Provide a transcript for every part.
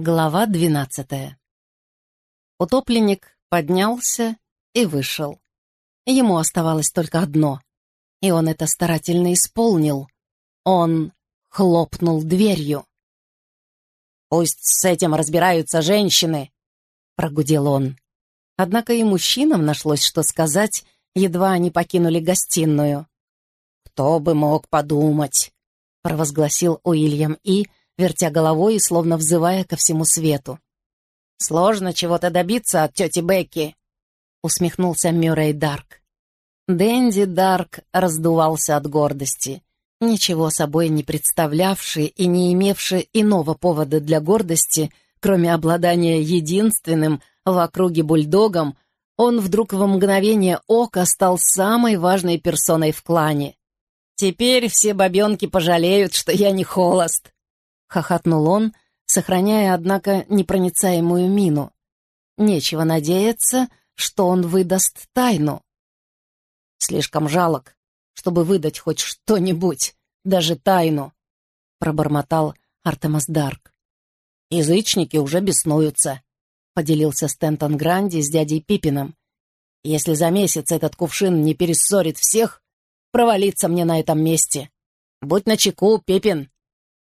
Глава двенадцатая. Утопленник поднялся и вышел. Ему оставалось только одно, и он это старательно исполнил. Он хлопнул дверью. «Пусть с этим разбираются женщины», — прогудел он. Однако и мужчинам нашлось, что сказать, едва они покинули гостиную. «Кто бы мог подумать», — провозгласил Уильям И., вертя головой и словно взывая ко всему свету. «Сложно чего-то добиться от тети Бекки», — усмехнулся Мюррей Дарк. Дэнди Дарк раздувался от гордости. Ничего собой не представлявший и не имевший иного повода для гордости, кроме обладания единственным в округе бульдогом, он вдруг во мгновение ока стал самой важной персоной в клане. «Теперь все бабенки пожалеют, что я не холост», — хохотнул он, сохраняя, однако, непроницаемую мину. Нечего надеяться, что он выдаст тайну. «Слишком жалок, чтобы выдать хоть что-нибудь, даже тайну», — пробормотал Артемас Дарк. «Язычники уже беснуются», — поделился Стентон Гранди с дядей Пипином. «Если за месяц этот кувшин не перессорит всех, провалиться мне на этом месте. Будь начеку, Пипин!»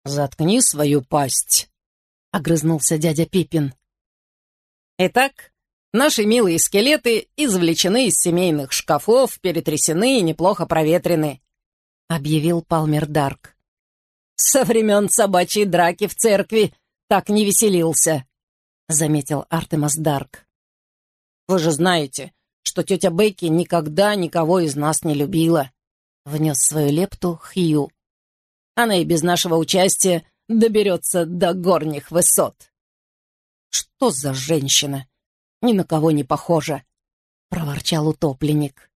«Заткни свою пасть», — огрызнулся дядя Пиппин. «Итак, наши милые скелеты извлечены из семейных шкафов, перетрясены и неплохо проветрены», — объявил Палмер Дарк. «Со времен собачьей драки в церкви так не веселился», — заметил Артемас Дарк. «Вы же знаете, что тетя Бекки никогда никого из нас не любила», — внес свою лепту Хью. Она и без нашего участия доберется до горних высот. «Что за женщина? Ни на кого не похожа!» — проворчал утопленник.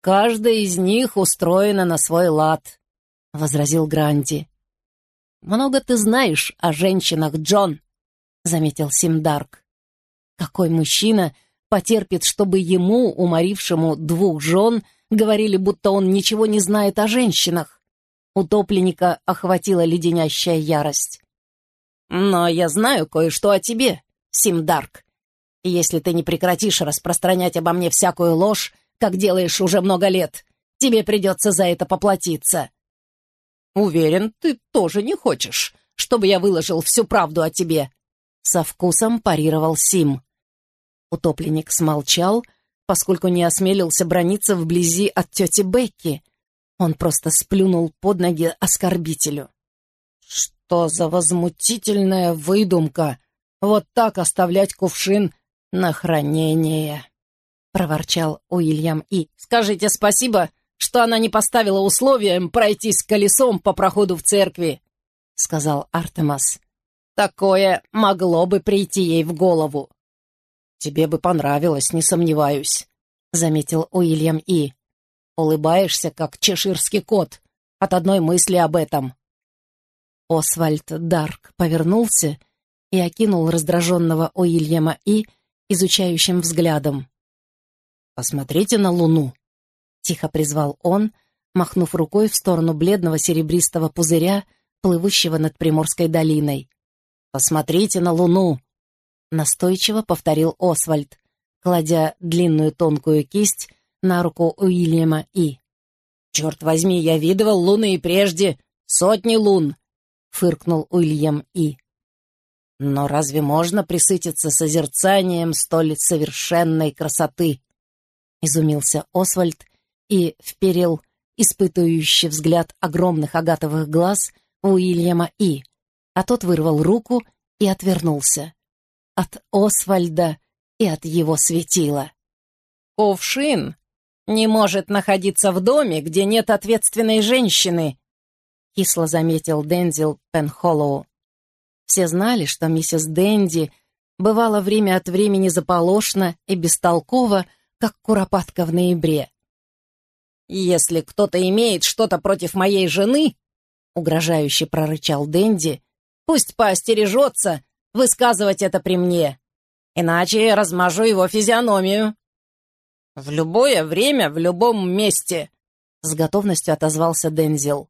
«Каждая из них устроена на свой лад», — возразил Гранди. «Много ты знаешь о женщинах, Джон», — заметил Симдарк. «Какой мужчина потерпит, чтобы ему, уморившему двух жен, говорили, будто он ничего не знает о женщинах?» Утопленника охватила леденящая ярость. «Но я знаю кое-что о тебе, Симдарк. Если ты не прекратишь распространять обо мне всякую ложь, как делаешь уже много лет, тебе придется за это поплатиться». «Уверен, ты тоже не хочешь, чтобы я выложил всю правду о тебе», — со вкусом парировал Сим. Утопленник смолчал, поскольку не осмелился брониться вблизи от тети Бекки — он просто сплюнул под ноги оскорбителю. «Что за возмутительная выдумка! Вот так оставлять кувшин на хранение!» — проворчал Уильям И. «Скажите спасибо, что она не поставила условием пройтись колесом по проходу в церкви», — сказал Артемас. «Такое могло бы прийти ей в голову». «Тебе бы понравилось, не сомневаюсь», — заметил Уильям И. Улыбаешься, как чеширский кот, от одной мысли об этом. Освальд Дарк повернулся и окинул раздраженного Уильяма И изучающим взглядом. «Посмотрите на Луну!» — тихо призвал он, махнув рукой в сторону бледного серебристого пузыря, плывущего над Приморской долиной. «Посмотрите на Луну!» — настойчиво повторил Освальд, кладя длинную тонкую кисть на руку Уильяма И. «Черт возьми, я видывал луны и прежде, сотни лун!» — фыркнул Уильям И. «Но разве можно присытиться созерцанием столь совершенной красоты?» — изумился Освальд и вперил испытывающий взгляд огромных агатовых глаз Уильяма И, а тот вырвал руку и отвернулся. От Освальда и от его светила. «Кувшин не может находиться в доме, где нет ответственной женщины», — кисло заметил Дензил Пенхоллоу. Все знали, что миссис Дэнди бывала время от времени заполошна и бестолкова, как куропатка в ноябре. «Если кто-то имеет что-то против моей жены», — угрожающе прорычал Дэнди, «пусть поостережется высказывать это при мне, иначе я размажу его физиономию». «В любое время, в любом месте», — с готовностью отозвался Дензил.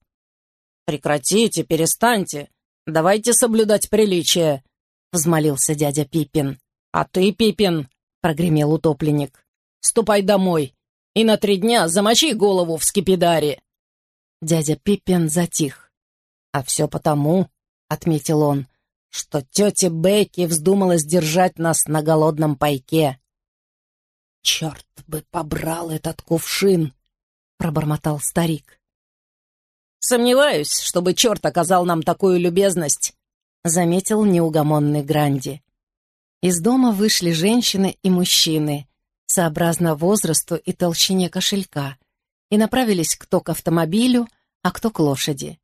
«Прекратите, перестаньте. Давайте соблюдать приличие. — взмолился дядя Пипин. «А ты, Пипин!» — прогремел утопленник. «Ступай домой и на три дня замочи голову в скипидаре!» Дядя Пипин затих. «А все потому, — отметил он, — что тете Бекки вздумалось держать нас на голодном пайке». «Черт бы побрал этот кувшин!» — пробормотал старик. «Сомневаюсь, чтобы черт оказал нам такую любезность», — заметил неугомонный Гранди. Из дома вышли женщины и мужчины, сообразно возрасту и толщине кошелька, и направились кто к автомобилю, а кто к лошади.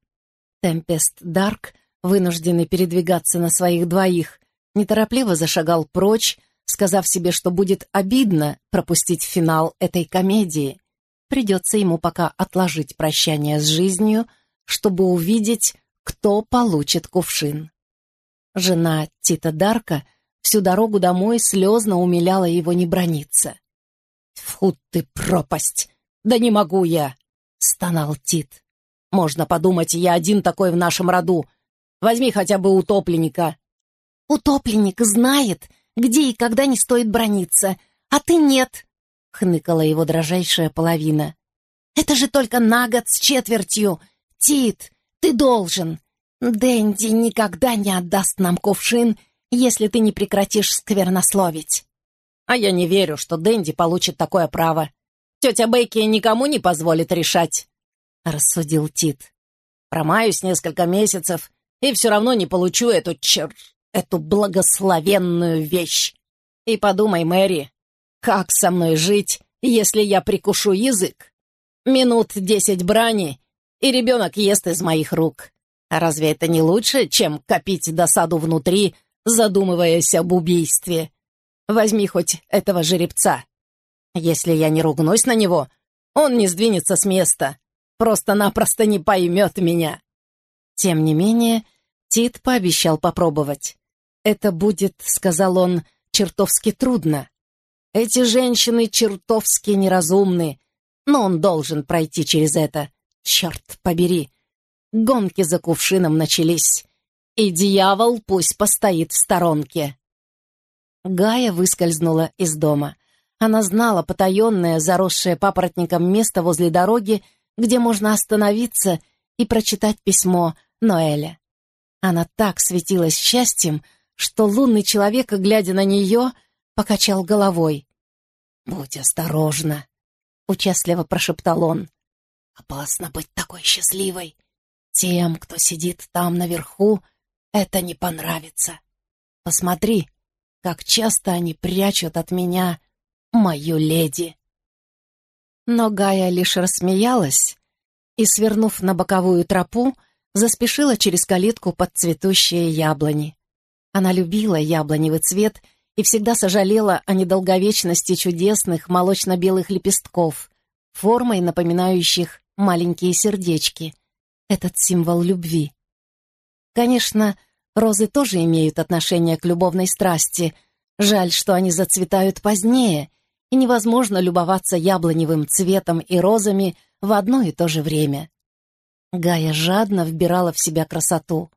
Темпест Дарк, вынужденный передвигаться на своих двоих, неторопливо зашагал прочь, сказав себе, что будет обидно пропустить финал этой комедии. Придется ему пока отложить прощание с жизнью, чтобы увидеть, кто получит кувшин. Жена Тита Дарка всю дорогу домой слезно умиляла его не брониться. «Фу ты, пропасть! Да не могу я!» — стонал Тит. «Можно подумать, я один такой в нашем роду. Возьми хотя бы утопленника». «Утопленник знает, где и когда не стоит брониться, а ты нет», — хныкала его дрожайшая половина. «Это же только на год с четвертью. Тит, ты должен. Дэнди никогда не отдаст нам кувшин, если ты не прекратишь сквернословить». «А я не верю, что Дэнди получит такое право. Тетя Бейки никому не позволит решать», — рассудил Тит. «Промаюсь несколько месяцев и все равно не получу эту чер... эту благословенную вещь. И подумай, Мэри, как со мной жить, если я прикушу язык? Минут десять брани, и ребенок ест из моих рук. А разве это не лучше, чем копить досаду внутри, задумываясь об убийстве? Возьми хоть этого жеребца. Если я не ругнусь на него, он не сдвинется с места, просто-напросто не поймет меня. Тем не менее, Тит пообещал попробовать. «Это будет, — сказал он, — чертовски трудно. Эти женщины чертовски неразумны, но он должен пройти через это. Черт побери! Гонки за кувшином начались, и дьявол пусть постоит в сторонке. Гая выскользнула из дома. Она знала потаенное, заросшее папоротником место возле дороги, где можно остановиться и прочитать письмо Ноэля. Она так светилась счастьем, что лунный человек, глядя на нее, покачал головой. «Будь осторожна», — участливо прошептал он. «Опасно быть такой счастливой. Тем, кто сидит там наверху, это не понравится. Посмотри, как часто они прячут от меня мою леди». Но Гая лишь рассмеялась и, свернув на боковую тропу, заспешила через калитку под цветущие яблони. Она любила яблоневый цвет и всегда сожалела о недолговечности чудесных молочно-белых лепестков, формой напоминающих маленькие сердечки. Этот символ любви. Конечно, розы тоже имеют отношение к любовной страсти. Жаль, что они зацветают позднее, и невозможно любоваться яблоневым цветом и розами в одно и то же время. Гая жадно вбирала в себя красоту.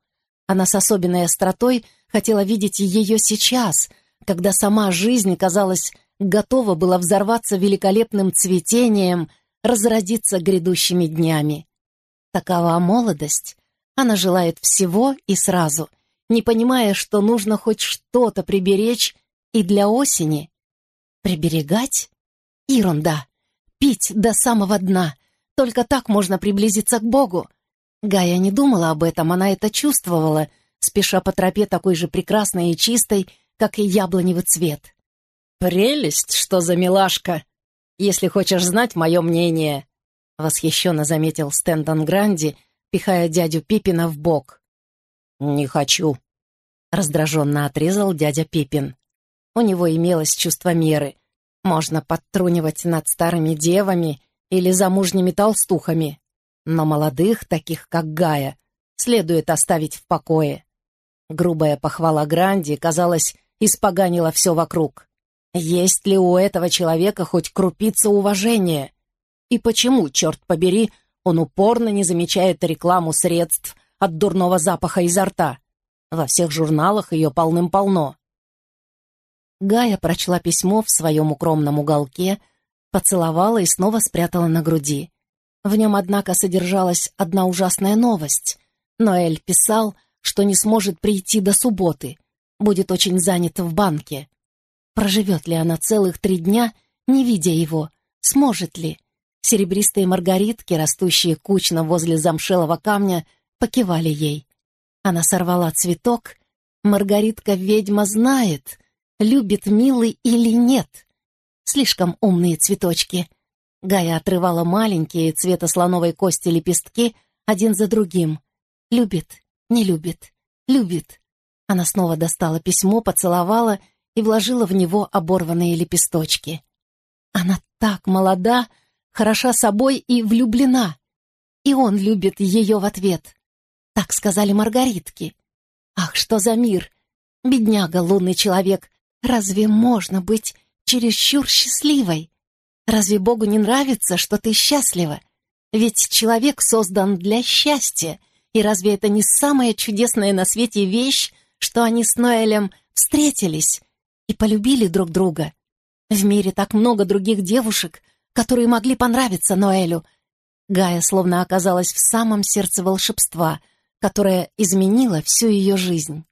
Она с особенной остротой хотела видеть ее сейчас — когда сама жизнь, казалось, готова была взорваться великолепным цветением, разродиться грядущими днями. Такова молодость. Она желает всего и сразу, не понимая, что нужно хоть что-то приберечь и для осени. Приберегать? Ерунда. Пить до самого дна. Только так можно приблизиться к Богу. Гая не думала об этом, она это чувствовала, спеша по тропе такой же прекрасной и чистой, как и яблоневый цвет. «Прелесть, что за милашка! Если хочешь знать мое мнение!» Восхищенно заметил Стэндон Гранди, пихая дядю Пипина в бок. «Не хочу», — раздраженно отрезал дядя Пипин. У него имелось чувство меры. Можно подтрунивать над старыми девами или замужними толстухами, но молодых, таких как Гая, следует оставить в покое. Грубая похвала Гранди, казалось, испоганила все вокруг. Есть ли у этого человека хоть крупица уважения? И почему, черт побери, он упорно не замечает рекламу средств от дурного запаха изо рта? Во всех журналах ее полным-полно. Гая прочла письмо в своем укромном уголке, поцеловала и снова спрятала на груди. В нем, однако, содержалась одна ужасная новость. Ноэль писал, что не сможет прийти до субботы, будет очень занят в банке. Проживет ли она целых три дня, не видя его? Сможет ли? Серебристые маргаритки, растущие кучно возле замшелого камня, покивали ей. Она сорвала цветок. Маргаритка-ведьма знает, любит милый или нет. Слишком умные цветочки. Гая отрывала маленькие цвета слоновой кости лепестки один за другим. Любит, не любит, любит. Она снова достала письмо, поцеловала и вложила в него оборванные лепесточки. Она так молода, хороша собой и влюблена. И он любит ее в ответ. Так сказали Маргаритки. Ах, что за мир! Бедняга, лунный человек, разве можно быть чересчур счастливой? Разве Богу не нравится, что ты счастлива? Ведь человек создан для счастья, и разве это не самая чудесная на свете вещь, что они с Ноэлем встретились и полюбили друг друга? В мире так много других девушек, которые могли понравиться Ноэлю. Гая словно оказалась в самом сердце волшебства, которое изменило всю ее жизнь.